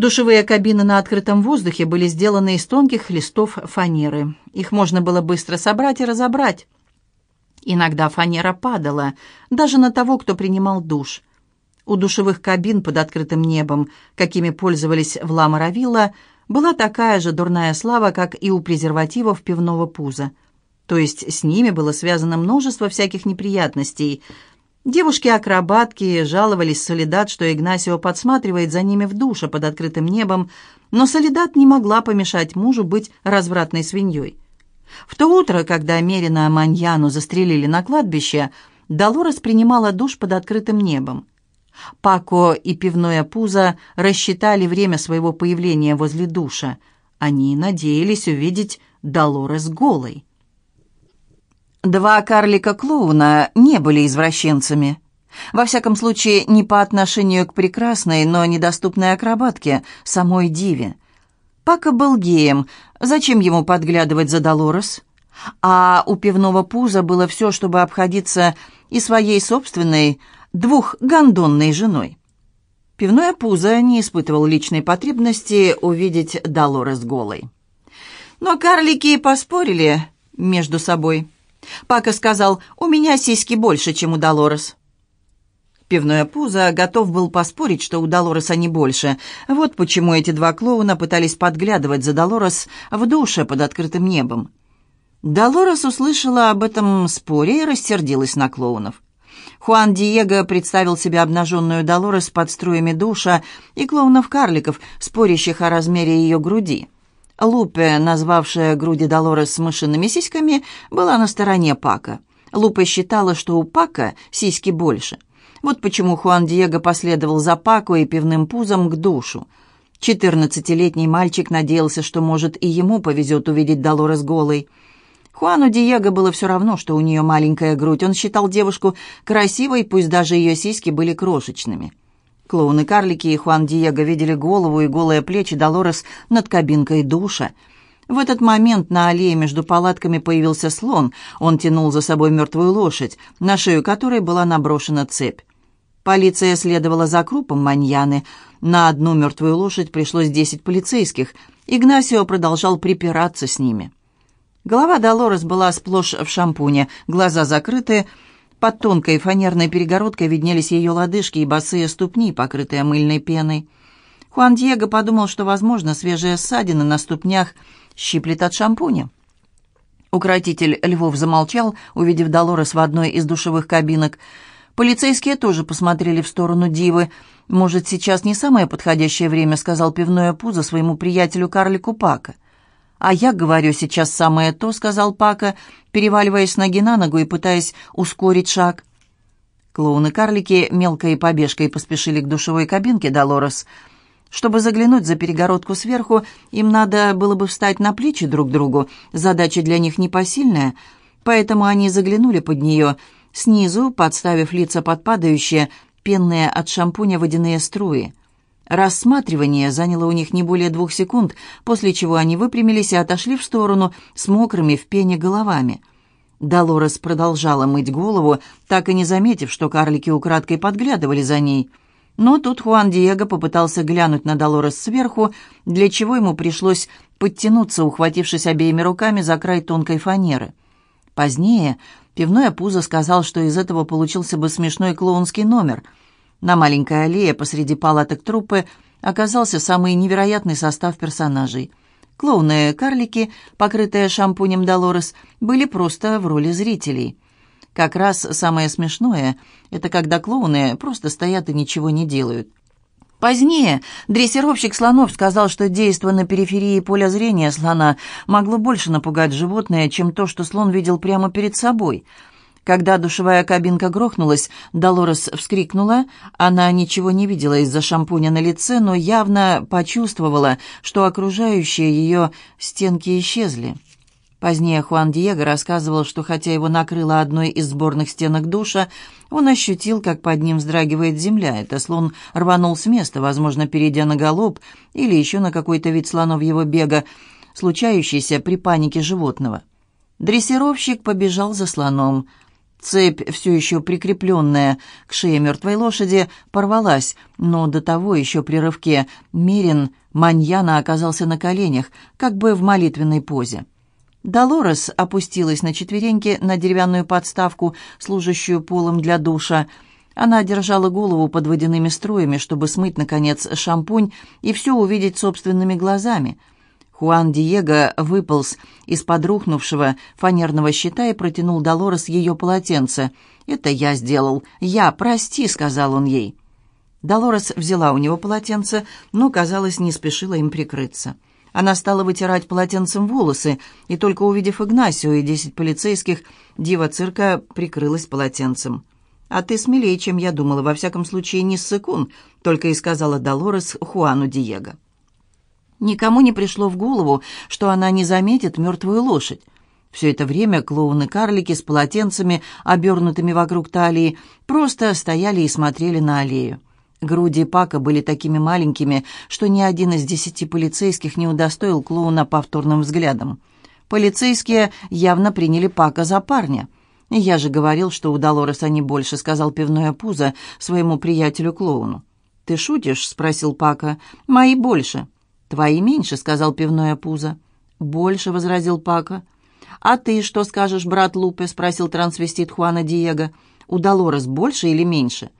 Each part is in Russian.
Душевые кабины на открытом воздухе были сделаны из тонких листов фанеры. Их можно было быстро собрать и разобрать. Иногда фанера падала, даже на того, кто принимал душ. У душевых кабин под открытым небом, какими пользовались в Ла-Маравилла, была такая же дурная слава, как и у презервативов пивного пуза. То есть с ними было связано множество всяких неприятностей. Девушки-акробатки жаловались Солидат, что Игнасио подсматривает за ними в душе под открытым небом, но Солидат не могла помешать мужу быть развратной свиньей. В то утро, когда Мерина Маньяну застрелили на кладбище, Долорес принимала душ под открытым небом. Пако и пивное пузо рассчитали время своего появления возле душа. Они надеялись увидеть Долорес голой. Два карлика-клоуна не были извращенцами. Во всяком случае, не по отношению к прекрасной, но недоступной акробатке, самой Диве. Пака был геем, зачем ему подглядывать за Долорес? А у пивного пуза было все, чтобы обходиться и своей собственной, двухгондонной женой. Пивное пузо не испытывал личной потребности увидеть Долорес голой. Но карлики поспорили между собой. Пака сказал, «У меня сиськи больше, чем у Долорес». Пивное пузо готов был поспорить, что у Долорес они больше. Вот почему эти два клоуна пытались подглядывать за Долорес в душе под открытым небом. Долорес услышала об этом споре и рассердилась на клоунов. Хуан Диего представил себе обнаженную Долорес под струями душа и клоунов-карликов, спорящих о размере ее груди. Лупе, назвавшая груди Долорес мышиными сиськами, была на стороне Пака. Лупе считала, что у Пака сиськи больше. Вот почему Хуан Диего последовал за Пако и пивным пузом к душу. Четырнадцатилетний мальчик надеялся, что, может, и ему повезет увидеть Долорес голой. Хуану Диего было все равно, что у нее маленькая грудь. Он считал девушку красивой, пусть даже ее сиськи были крошечными. Клоуны-карлики и Хуан Диего видели голову и голые плечи Долорес над кабинкой душа. В этот момент на аллее между палатками появился слон. Он тянул за собой мертвую лошадь, на шею которой была наброшена цепь. Полиция следовала за крупом маньяны. На одну мертвую лошадь пришлось десять полицейских. Игнасио продолжал припираться с ними. Голова Долорес была сплошь в шампуне, глаза закрыты, под тонкой фанерной перегородкой виднелись ее лодыжки и босые ступни, покрытые мыльной пеной. Хуан Диего подумал, что, возможно, свежие ссадины на ступнях щиплет от шампуня. Укротитель Львов замолчал, увидев Долорес в одной из душевых кабинок. Полицейские тоже посмотрели в сторону Дивы. «Может, сейчас не самое подходящее время», — сказал пивное пузо своему приятелю Карлику Пака. «А я говорю, сейчас самое то», — сказал Пака, переваливаясь ноги на ногу и пытаясь ускорить шаг. Клоуны-карлики мелкой побежкой поспешили к душевой кабинке Долорес. Чтобы заглянуть за перегородку сверху, им надо было бы встать на плечи друг другу. Задача для них непосильная, поэтому они заглянули под нее, снизу, подставив лица под падающие, пенные от шампуня водяные струи. Рассматривание заняло у них не более двух секунд, после чего они выпрямились и отошли в сторону с мокрыми в пене головами. Долорес продолжала мыть голову, так и не заметив, что карлики украдкой подглядывали за ней. Но тут Хуан Диего попытался глянуть на Долорес сверху, для чего ему пришлось подтянуться, ухватившись обеими руками за край тонкой фанеры. Позднее пивное пузо сказал, что из этого получился бы смешной клоунский номер — на маленькой аллее посреди палаток труппы оказался самый невероятный состав персонажей. Клоуны-карлики, покрытые шампунем Долорес, были просто в роли зрителей. Как раз самое смешное — это когда клоуны просто стоят и ничего не делают. Позднее дрессировщик слонов сказал, что действо на периферии поля зрения слона могло больше напугать животное, чем то, что слон видел прямо перед собой — когда душевая кабинка грохнулась, Долорес вскрикнула. Она ничего не видела из-за шампуня на лице, но явно почувствовала, что окружающие ее стенки исчезли. Позднее Хуан Диего рассказывал, что хотя его накрыло одной из сборных стенок душа, он ощутил, как под ним вздрагивает земля. Это слон рванул с места, возможно, перейдя на галоп или еще на какой-то вид слоновьего бега, случающийся при панике животного. Дрессировщик побежал за слоном – Цепь, все еще прикрепленная к шее мертвой лошади, порвалась, но до того еще при рывке Мирин Маньяна оказался на коленях, как бы в молитвенной позе. Долорес опустилась на четвереньки на деревянную подставку, служащую полом для душа. Она держала голову под водяными струями, чтобы смыть, наконец, шампунь и все увидеть собственными глазами — Хуан Диего выполз из-под рухнувшего фанерного щита и протянул Долорес ее полотенце. «Это я сделал. Я, прости», — сказал он ей. Долорес взяла у него полотенце, но, казалось, не спешила им прикрыться. Она стала вытирать полотенцем волосы, и только увидев Игнасио и десять полицейских, дива цирка прикрылась полотенцем. «А ты смелее, чем я думала, во всяком случае, не ссыкун», — только и сказала Долорес Хуану Диего. Никому не пришло в голову, что она не заметит мертвую лошадь. Все это время клоуны-карлики с полотенцами, обернутыми вокруг талии, просто стояли и смотрели на аллею. Груди Пака были такими маленькими, что ни один из десяти полицейских не удостоил клоуна повторным взглядом. Полицейские явно приняли Пака за парня. «Я же говорил, что у Долорес они больше», — сказал пивное пузо своему приятелю-клоуну. «Ты шутишь?» — спросил Пака. «Мои больше». «Твои меньше», — сказал пивное пузо. «Больше», — возразил Пака. «А ты что скажешь, брат Лупе?» — спросил трансвестит Хуана Диего. «У Долорес больше или меньше?»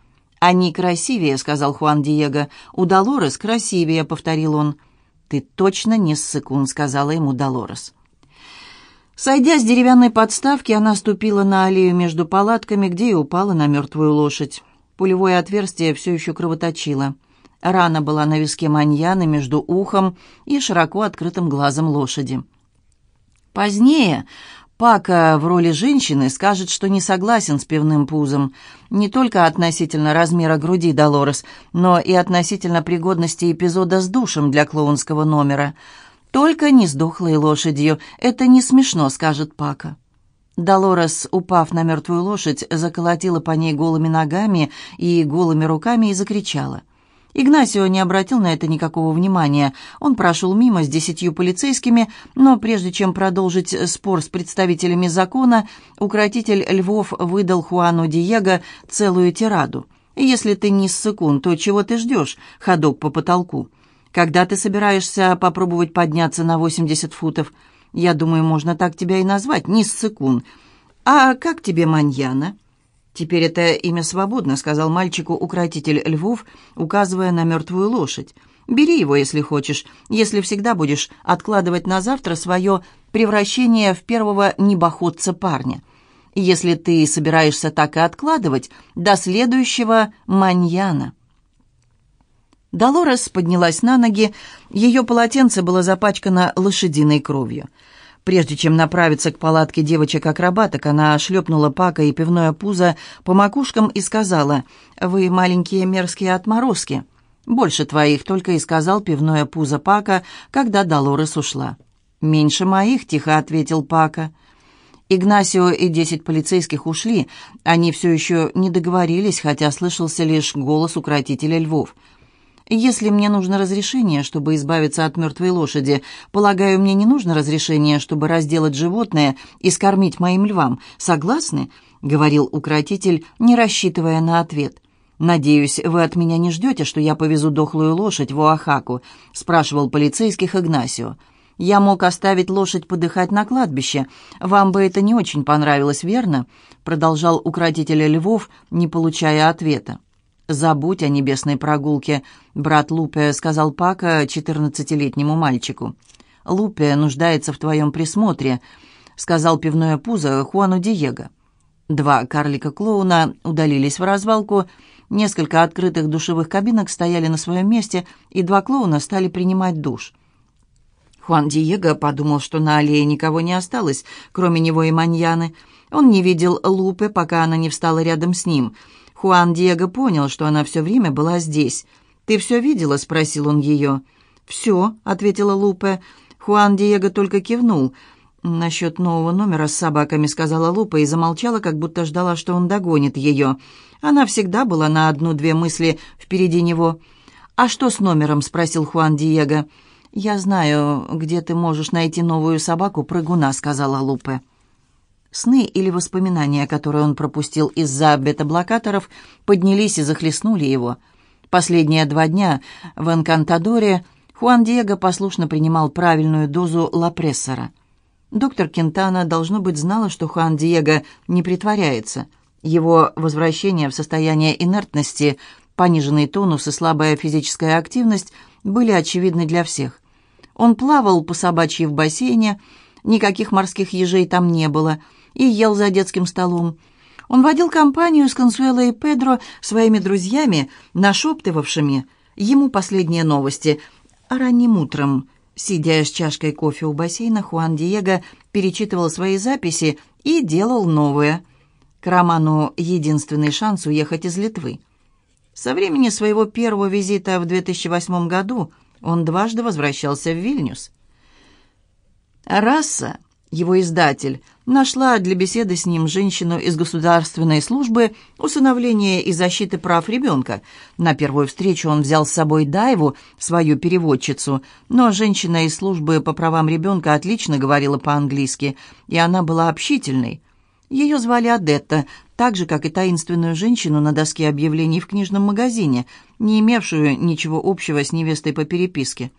«Они красивее», — сказал Хуан Диего. «У Долорес красивее», — повторил он. «Ты точно не ссыкун», — сказала ему Долорес. Сойдя с деревянной подставки, она ступила на аллею между палатками, где и упала на мертвую лошадь. Пулевое отверстие все еще кровоточило. Рана была на виске маньяны между ухом и широко открытым глазом лошади. Позднее Пака в роли женщины скажет, что не согласен с пивным пузом, не только относительно размера груди Долорес, но и относительно пригодности эпизода с душем для клоунского номера. «Только не с дохлой лошадью. Это не смешно», — скажет Пака. Долорес, упав на мертвую лошадь, заколотила по ней голыми ногами и голыми руками и закричала. Игнасио не обратил на это никакого внимания. Он прошел мимо с десятью полицейскими, но прежде чем продолжить спор с представителями закона, укротитель львов выдал Хуану Диего целую тираду. «Если ты не ссыкун, то чего ты ждешь, ходок по потолку? Когда ты собираешься попробовать подняться на 80 футов? Я думаю, можно так тебя и назвать, не ссыкун. А как тебе маньяна?» «Теперь это имя свободно», — сказал мальчику укротитель львов, указывая на мертвую лошадь. «Бери его, если хочешь, если всегда будешь откладывать на завтра свое превращение в первого небоходца парня. Если ты собираешься так и откладывать, до следующего маньяна». Долорес поднялась на ноги, ее полотенце было запачкано лошадиной кровью. Прежде чем направиться к палатке девочек-акробаток, она шлепнула Пака и пивное пузо по макушкам и сказала, «Вы маленькие мерзкие отморозки». «Больше твоих», — только и сказал пивное пузо Пака, когда Долорес ушла. «Меньше моих», — тихо ответил Пака. Игнасио и десять полицейских ушли. Они все еще не договорились, хотя слышался лишь голос укротителя львов — если мне нужно разрешение, чтобы избавиться от мертвой лошади, полагаю, мне не нужно разрешение, чтобы разделать животное и скормить моим львам. Согласны?» — говорил укротитель, не рассчитывая на ответ. «Надеюсь, вы от меня не ждете, что я повезу дохлую лошадь в Оахаку?» — спрашивал полицейских Игнасио. «Я мог оставить лошадь подыхать на кладбище. Вам бы это не очень понравилось, верно?» — продолжал укротитель львов, не получая ответа. «Забудь о небесной прогулке», — брат Лупе сказал Пака четырнадцатилетнему мальчику. «Лупе нуждается в твоем присмотре», — сказал пивное пузо Хуану Диего. Два карлика-клоуна удалились в развалку, несколько открытых душевых кабинок стояли на своем месте, и два клоуна стали принимать душ. Хуан Диего подумал, что на аллее никого не осталось, кроме него и Маньяны. Он не видел Лупе, пока она не встала рядом с ним — Хуан Диего понял, что она все время была здесь. «Ты все видела?» — спросил он ее. «Все», — ответила Лупе. Хуан Диего только кивнул. «Насчет нового номера с собаками», — сказала Лупа и замолчала, как будто ждала, что он догонит ее. Она всегда была на одну-две мысли впереди него. «А что с номером?» — спросил Хуан Диего. «Я знаю, где ты можешь найти новую собаку-прыгуна», — сказала Лупе. Сны или воспоминания, которые он пропустил из-за бета-блокаторов, поднялись и захлестнули его. Последние два дня в Энкантадоре Хуан Диего послушно принимал правильную дозу лапрессора. Доктор Кентана, должно быть, знала, что Хуан Диего не притворяется. Его возвращение в состояние инертности, пониженный тонус и слабая физическая активность были очевидны для всех. Он плавал по собачьи в бассейне, никаких морских ежей там не было — и ел за детским столом. Он водил компанию с Консуэло и Педро, своими друзьями, нашептывавшими ему последние новости. А ранним утром, сидя с чашкой кофе у бассейна, Хуан Диего перечитывал свои записи и делал новые. К роману «Единственный шанс уехать из Литвы». Со времени своего первого визита в 2008 году он дважды возвращался в Вильнюс. Раса его издатель, нашла для беседы с ним женщину из государственной службы усыновления и защиты прав ребенка. На первую встречу он взял с собой Дайву, свою переводчицу, но женщина из службы по правам ребенка отлично говорила по-английски, и она была общительной. Ее звали Адетта, так же, как и таинственную женщину на доске объявлений в книжном магазине, не имевшую ничего общего с невестой по переписке.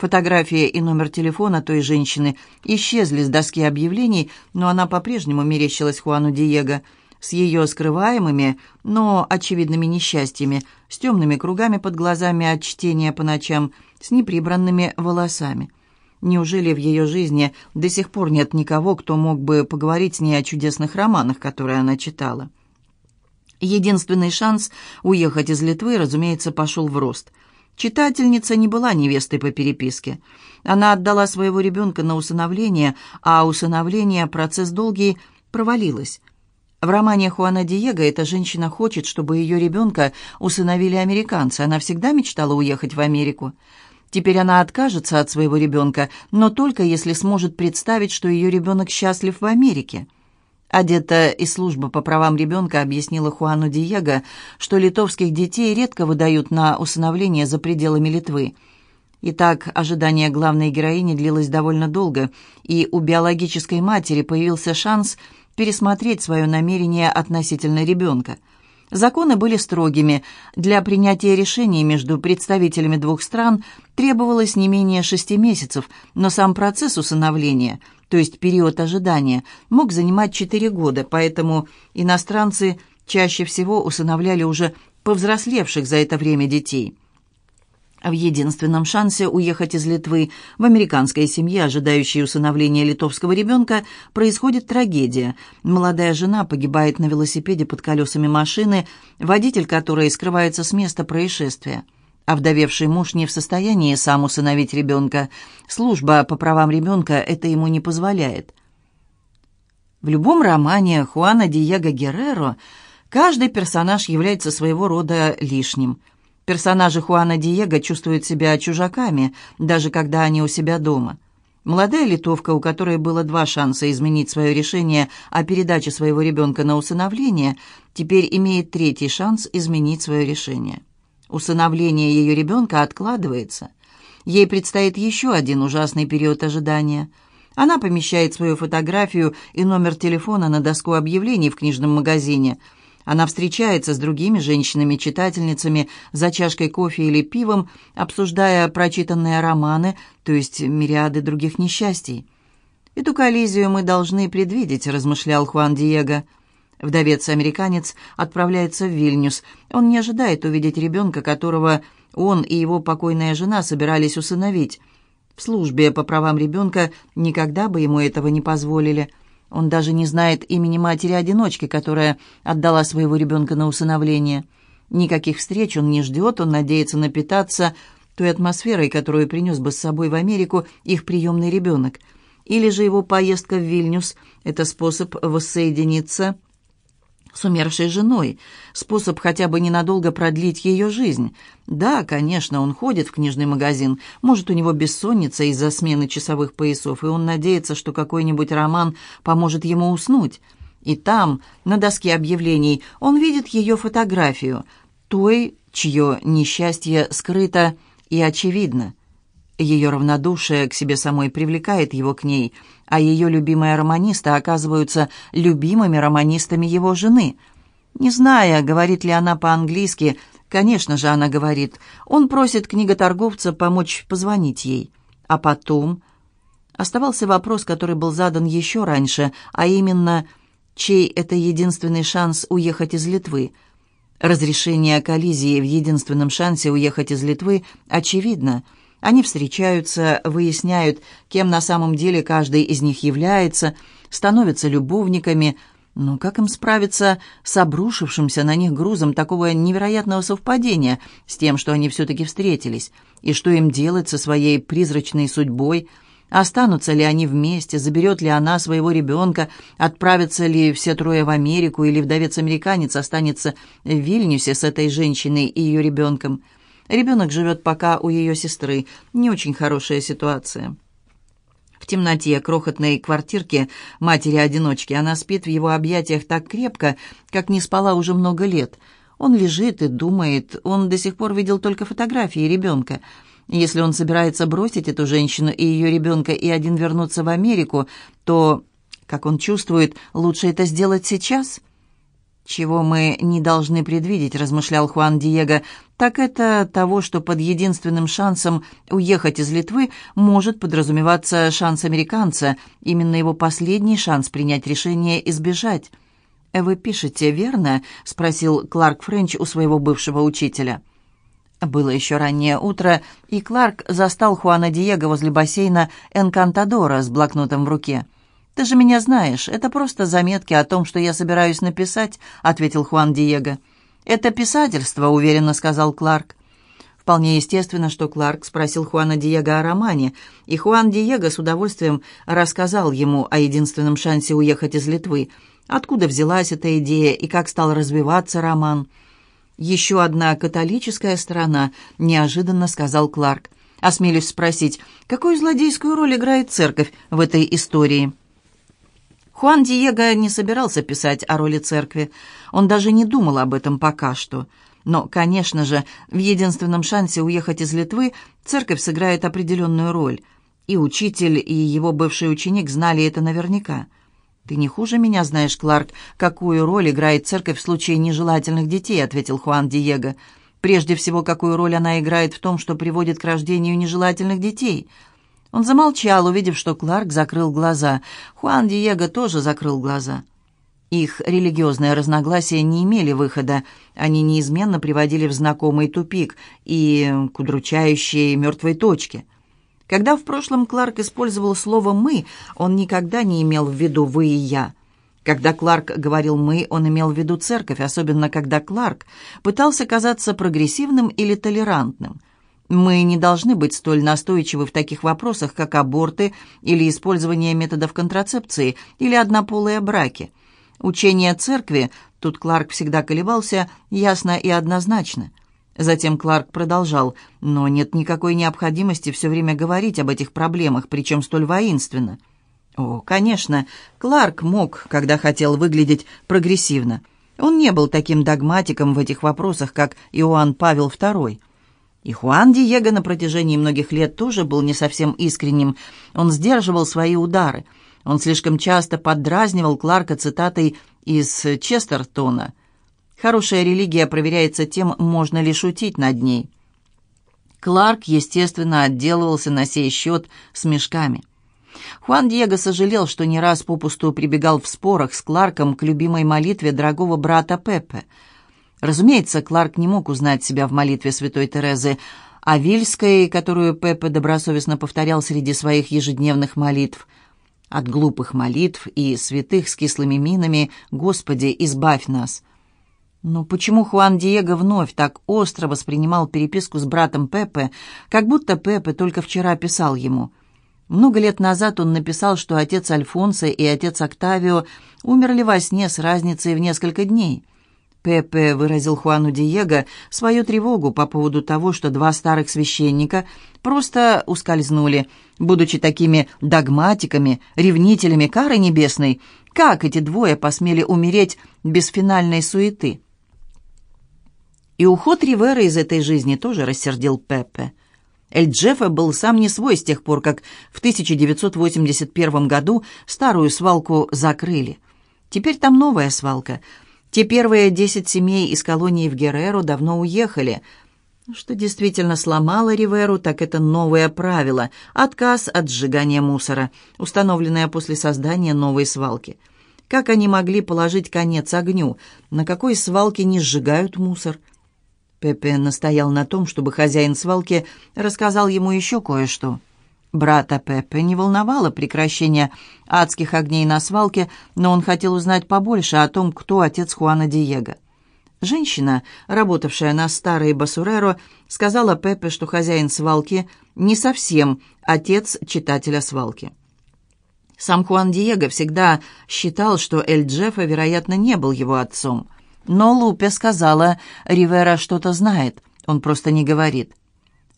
Фотография и номер телефона той женщины исчезли с доски объявлений, но она по-прежнему мерещилась Хуану Диего с ее скрываемыми, но очевидными несчастьями, с темными кругами под глазами от чтения по ночам, с неприбранными волосами. Неужели в ее жизни до сих пор нет никого, кто мог бы поговорить с ней о чудесных романах, которые она читала? Единственный шанс уехать из Литвы, разумеется, пошел в рост – Читательница не была невестой по переписке. Она отдала своего ребенка на усыновление, а усыновление, процесс долгий, провалилось. В романе Хуана Диего эта женщина хочет, чтобы ее ребенка усыновили американцы. Она всегда мечтала уехать в Америку. Теперь она откажется от своего ребенка, но только если сможет представить, что ее ребенок счастлив в Америке. Одета из службы по правам ребенка объяснила Хуану Диего, что литовских детей редко выдают на усыновление за пределами Литвы. Итак, ожидание главной героини длилось довольно долго, и у биологической матери появился шанс пересмотреть свое намерение относительно ребенка. Законы были строгими. Для принятия решений между представителями двух стран требовалось не менее шести месяцев, но сам процесс усыновления – то есть период ожидания, мог занимать 4 года, поэтому иностранцы чаще всего усыновляли уже повзрослевших за это время детей. В единственном шансе уехать из Литвы в американской семье, ожидающей усыновления литовского ребенка, происходит трагедия. Молодая жена погибает на велосипеде под колесами машины, водитель которой скрывается с места происшествия а вдовевший муж не в состоянии сам усыновить ребенка. Служба по правам ребенка это ему не позволяет. В любом романе Хуана Диего Герреро каждый персонаж является своего рода лишним. Персонажи Хуана Диего чувствуют себя чужаками, даже когда они у себя дома. Молодая литовка, у которой было два шанса изменить свое решение о передаче своего ребенка на усыновление, теперь имеет третий шанс изменить свое решение. Усыновление ее ребенка откладывается. Ей предстоит еще один ужасный период ожидания. Она помещает свою фотографию и номер телефона на доску объявлений в книжном магазине. Она встречается с другими женщинами-читательницами за чашкой кофе или пивом, обсуждая прочитанные романы, то есть мириады других несчастий. «Эту коллизию мы должны предвидеть», — размышлял Хуан Диего. Вдовец-американец отправляется в Вильнюс. Он не ожидает увидеть ребенка, которого он и его покойная жена собирались усыновить. В службе по правам ребенка никогда бы ему этого не позволили. Он даже не знает имени матери-одиночки, которая отдала своего ребенка на усыновление. Никаких встреч он не ждет, он надеется напитаться той атмосферой, которую принес бы с собой в Америку их приемный ребенок. Или же его поездка в Вильнюс – это способ воссоединиться – с умершей женой, способ хотя бы ненадолго продлить ее жизнь. Да, конечно, он ходит в книжный магазин, может, у него бессонница из-за смены часовых поясов, и он надеется, что какой-нибудь роман поможет ему уснуть. И там, на доске объявлений, он видит ее фотографию, той, чье несчастье скрыто и очевидно. Ее равнодушие к себе самой привлекает его к ней, а ее любимые романисты оказываются любимыми романистами его жены. Не зная, говорит ли она по-английски, конечно же, она говорит, он просит книготорговца помочь позвонить ей. А потом... Оставался вопрос, который был задан еще раньше, а именно, чей это единственный шанс уехать из Литвы – Разрешение коллизии в единственном шансе уехать из Литвы очевидно. Они встречаются, выясняют, кем на самом деле каждый из них является, становятся любовниками. Но как им справиться с обрушившимся на них грузом такого невероятного совпадения с тем, что они все-таки встретились? И что им делать со своей призрачной судьбой – Останутся ли они вместе, заберет ли она своего ребенка, отправятся ли все трое в Америку, или вдовец-американец останется в Вильнюсе с этой женщиной и ее ребенком. Ребенок живет пока у ее сестры. Не очень хорошая ситуация. В темноте крохотной квартирки матери-одиночки она спит в его объятиях так крепко, как не спала уже много лет. Он лежит и думает, он до сих пор видел только фотографии ребенка – если он собирается бросить эту женщину и ее ребенка и один вернуться в Америку, то, как он чувствует, лучше это сделать сейчас? «Чего мы не должны предвидеть», — размышлял Хуан Диего, «так это того, что под единственным шансом уехать из Литвы может подразумеваться шанс американца, именно его последний шанс принять решение избежать». «Вы пишете, верно?» — спросил Кларк Френч у своего бывшего учителя. Было еще раннее утро, и Кларк застал Хуана Диего возле бассейна Энкантадора с блокнотом в руке. «Ты же меня знаешь, это просто заметки о том, что я собираюсь написать», — ответил Хуан Диего. «Это писательство», — уверенно сказал Кларк. Вполне естественно, что Кларк спросил Хуана Диего о романе, и Хуан Диего с удовольствием рассказал ему о единственном шансе уехать из Литвы, откуда взялась эта идея и как стал развиваться роман. «Еще одна католическая сторона», — неожиданно сказал Кларк. «Осмелюсь спросить, какую злодейскую роль играет церковь в этой истории?» Хуан Диего не собирался писать о роли церкви. Он даже не думал об этом пока что. Но, конечно же, в единственном шансе уехать из Литвы церковь сыграет определенную роль. И учитель, и его бывший ученик знали это наверняка. «Ты не хуже меня знаешь, Кларк, какую роль играет церковь в случае нежелательных детей», — ответил Хуан Диего. «Прежде всего, какую роль она играет в том, что приводит к рождению нежелательных детей». Он замолчал, увидев, что Кларк закрыл глаза. Хуан Диего тоже закрыл глаза. Их религиозные разногласия не имели выхода. Они неизменно приводили в знакомый тупик и к удручающей мертвой точке — когда в прошлом Кларк использовал слово «мы», он никогда не имел в виду «вы» и «я». Когда Кларк говорил «мы», он имел в виду церковь, особенно когда Кларк пытался казаться прогрессивным или толерантным. Мы не должны быть столь настойчивы в таких вопросах, как аборты или использование методов контрацепции или однополые браки. Учение церкви, тут Кларк всегда колебался, ясно и однозначно. Затем Кларк продолжал, но нет никакой необходимости все время говорить об этих проблемах, причем столь воинственно. О, конечно, Кларк мог, когда хотел выглядеть прогрессивно. Он не был таким догматиком в этих вопросах, как Иоанн Павел II. И Хуан Диего на протяжении многих лет тоже был не совсем искренним. Он сдерживал свои удары. Он слишком часто поддразнивал Кларка цитатой из Честертона – Хорошая религия проверяется тем, можно ли шутить над ней. Кларк, естественно, отделывался на сей счет с мешками. Хуан Диего сожалел, что не раз попусту прибегал в спорах с Кларком к любимой молитве дорогого брата Пепе. Разумеется, Кларк не мог узнать себя в молитве святой Терезы, а Вильской, которую Пепе добросовестно повторял среди своих ежедневных молитв. От глупых молитв и святых с кислыми минами «Господи, избавь нас!» Но почему Хуан Диего вновь так остро воспринимал переписку с братом Пепе, как будто Пепе только вчера писал ему? Много лет назад он написал, что отец Альфонсо и отец Октавио умерли во сне с разницей в несколько дней. Пепе выразил Хуану Диего свою тревогу по поводу того, что два старых священника просто ускользнули, будучи такими догматиками, ревнителями кары небесной. Как эти двое посмели умереть без финальной суеты? И уход Ривера из этой жизни тоже рассердил Пеппе. Эль Джеффа был сам не свой с тех пор, как в 1981 году старую свалку закрыли. Теперь там новая свалка. Те первые десять семей из колонии в Герреро давно уехали. Что действительно сломало Риверу, так это новое правило – отказ от сжигания мусора, установленное после создания новой свалки. Как они могли положить конец огню? На какой свалке не сжигают мусор – Пепе настоял на том, чтобы хозяин свалки рассказал ему еще кое-что. Брата Пепе не волновало прекращение адских огней на свалке, но он хотел узнать побольше о том, кто отец Хуана Диего. Женщина, работавшая на старой Басуреро, сказала Пепе, что хозяин свалки не совсем отец читателя свалки. Сам Хуан Диего всегда считал, что Эль Джеффа, вероятно, не был его отцом – но Лупе сказала, Ривера что-то знает, он просто не говорит.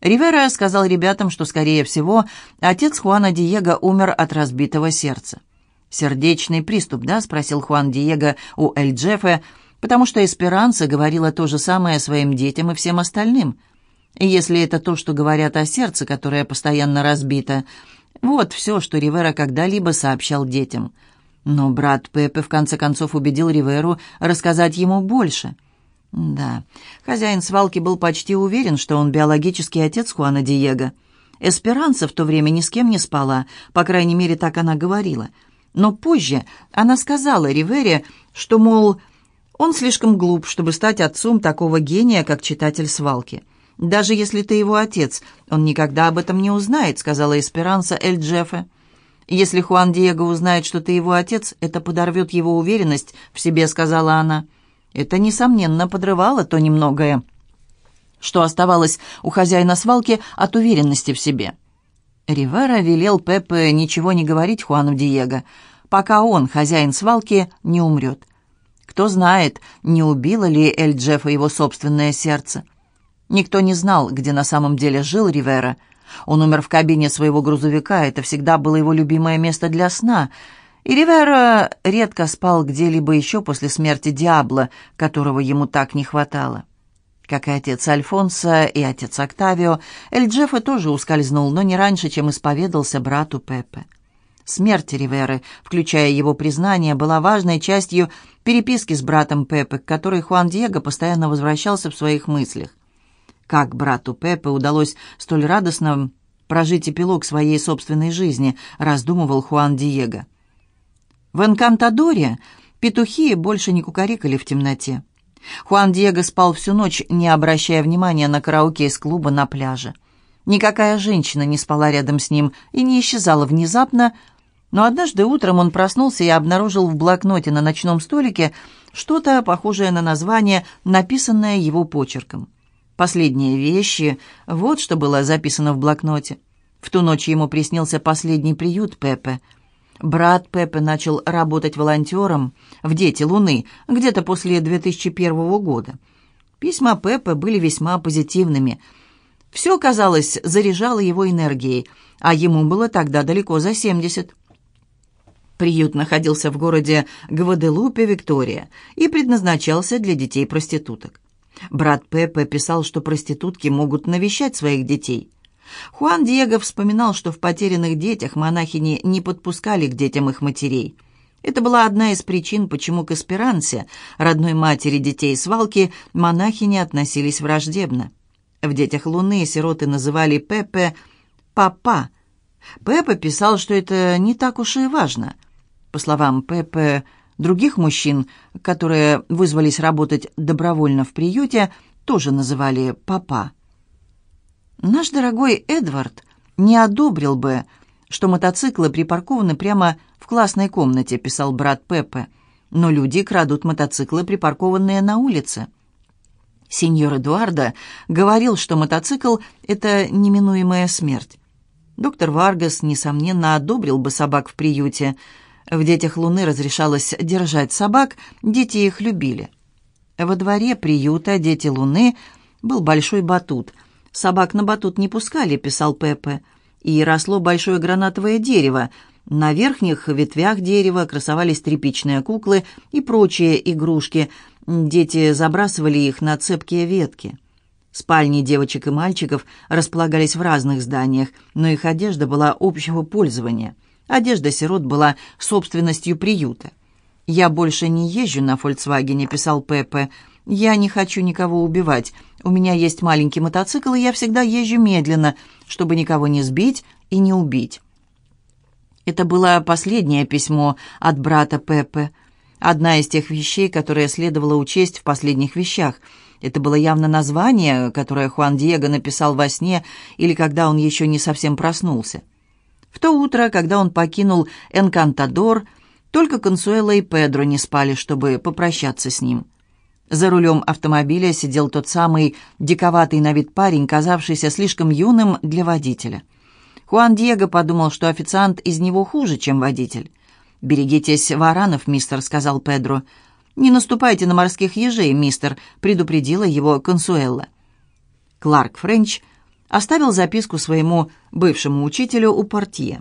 Ривера сказал ребятам, что, скорее всего, отец Хуана Диего умер от разбитого сердца. «Сердечный приступ, да?» — спросил Хуан Диего у Эль Джеффе, потому что Эсперанца говорила то же самое своим детям и всем остальным. И если это то, что говорят о сердце, которое постоянно разбито, вот все, что Ривера когда-либо сообщал детям — но брат Пепе в конце концов убедил Риверу рассказать ему больше. Да, хозяин свалки был почти уверен, что он биологический отец Хуана Диего. Эсперанца в то время ни с кем не спала, по крайней мере, так она говорила. Но позже она сказала Ривере, что, мол, он слишком глуп, чтобы стать отцом такого гения, как читатель свалки. «Даже если ты его отец, он никогда об этом не узнает», — сказала Эсперанца Эль Джеффе. «Если Хуан Диего узнает, что ты его отец, это подорвет его уверенность в себе», — сказала она. Это, несомненно, подрывало то немногое, что оставалось у хозяина свалки от уверенности в себе. Ривера велел Пепе ничего не говорить Хуану Диего, пока он, хозяин свалки, не умрет. Кто знает, не убило ли Эль Джеффа его собственное сердце. Никто не знал, где на самом деле жил Ривера — он умер в кабине своего грузовика, это всегда было его любимое место для сна. И Ривера редко спал где-либо еще после смерти Диабло, которого ему так не хватало. Как и отец Альфонсо и отец Октавио, Эль Джеффе тоже ускользнул, но не раньше, чем исповедался брату Пепе. Смерть Риверы, включая его признание, была важной частью переписки с братом Пепе, к которой Хуан Диего постоянно возвращался в своих мыслях. Как брату Пепе удалось столь радостно прожить эпилог своей собственной жизни, раздумывал Хуан Диего. В Энкантадоре петухи больше не кукарекали в темноте. Хуан Диего спал всю ночь, не обращая внимания на караоке из клуба на пляже. Никакая женщина не спала рядом с ним и не исчезала внезапно, но однажды утром он проснулся и обнаружил в блокноте на ночном столике что-то похожее на название, написанное его почерком. Последние вещи, вот что было записано в блокноте. В ту ночь ему приснился последний приют Пепе. Брат Пепе начал работать волонтером в «Дети Луны» где-то после 2001 года. Письма Пепе были весьма позитивными. Все, казалось, заряжало его энергией, а ему было тогда далеко за 70. Приют находился в городе Гваделупе, Виктория, и предназначался для детей-проституток. Брат Пеппа писал, что проститутки могут навещать своих детей. Хуан Диего вспоминал, что в «Потерянных детях» монахини не подпускали к детям их матерей. Это была одна из причин, почему к Эсперансе, родной матери детей свалки, монахини относились враждебно. В «Детях Луны» сироты называли Пепе «папа». Пепе писал, что это не так уж и важно. По словам Пепе, Других мужчин, которые вызвались работать добровольно в приюте, тоже называли «папа». Наш дорогой Эдвард не одобрил бы, что мотоциклы припаркованы прямо в классной комнате, писал брат Пеппе. Но люди крадут мотоциклы, припаркованные на улице. Сеньор Эдуардо говорил, что мотоцикл — это неминуемая смерть. Доктор Варгас, несомненно, одобрил бы собак в приюте — в «Детях Луны» разрешалось держать собак, дети их любили. Во дворе приюта «Дети Луны» был большой батут. «Собак на батут не пускали», — писал Пепе. И росло большое гранатовое дерево. На верхних ветвях дерева красовались тряпичные куклы и прочие игрушки. Дети забрасывали их на цепкие ветки. Спальни девочек и мальчиков располагались в разных зданиях, но их одежда была общего пользования. Одежда сирот была собственностью приюта. «Я больше не езжу на «Фольксвагене», — писал Пеппе. «Я не хочу никого убивать. У меня есть маленький мотоцикл, и я всегда езжу медленно, чтобы никого не сбить и не убить». Это было последнее письмо от брата Пеппе. Одна из тех вещей, которые следовало учесть в последних вещах — это было явно название, которое Хуан Диего написал во сне или когда он еще не совсем проснулся. В то утро, когда он покинул Энкантадор, только Консуэла и Педро не спали, чтобы попрощаться с ним. За рулем автомобиля сидел тот самый диковатый на вид парень, казавшийся слишком юным для водителя. Хуан Диего подумал, что официант из него хуже, чем водитель. «Берегитесь варанов, мистер», — сказал Педро. «Не наступайте на морских ежей, мистер», — предупредила его Консуэлла. Кларк Френч оставил записку своему бывшему учителю у портье.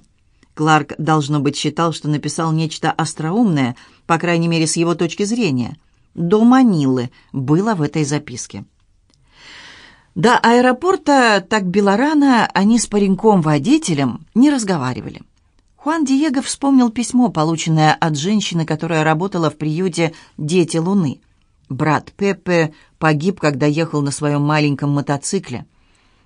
Кларк, должно быть, считал, что написал нечто остроумное, по крайней мере, с его точки зрения. До Манилы было в этой записке. До аэропорта так Белорана они с пареньком-водителем не разговаривали. Хуан Диего вспомнил письмо, полученное от женщины, которая работала в приюте «Дети Луны». Брат Пепе погиб, когда ехал на своем маленьком мотоцикле.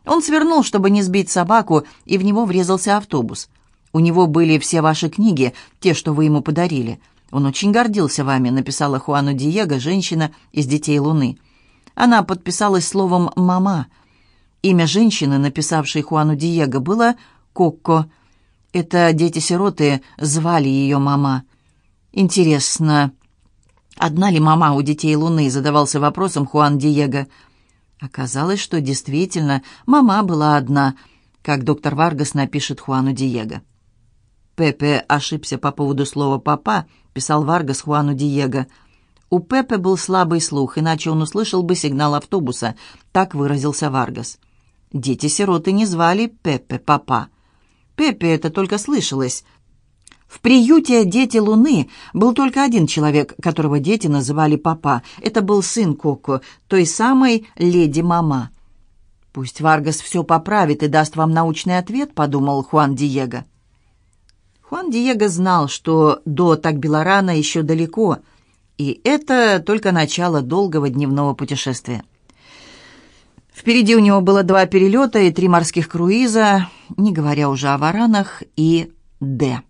Он свернул, чтобы не сбить собаку, и в него врезался автобус. «У него были все ваши книги, те, что вы ему подарили. Он очень гордился вами», — написала Хуану Диего, женщина из «Детей Луны». Она подписалась словом «мама». Имя женщины, написавшей Хуану Диего, было «Кокко», это дети-сироты звали ее мама. Интересно, одна ли мама у детей Луны, задавался вопросом Хуан Диего. Оказалось, что действительно мама была одна, как доктор Варгас напишет Хуану Диего. Пепе ошибся по поводу слова «папа», писал Варгас Хуану Диего. У Пепе был слабый слух, иначе он услышал бы сигнал автобуса, так выразился Варгас. Дети-сироты не звали Пепе «папа». Пепе это только слышалось. В приюте «Дети Луны» был только один человек, которого дети называли папа. Это был сын Коко, той самой леди Мама. «Пусть Варгас все поправит и даст вам научный ответ», — подумал Хуан Диего. Хуан Диего знал, что до Такбеларана еще далеко, и это только начало долгого дневного путешествия. Впереди у него было два перелета и три морских круиза, не говоря уже о варанах и «Д».